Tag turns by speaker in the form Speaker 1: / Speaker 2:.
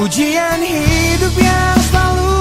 Speaker 1: Ujian hidup yang selalu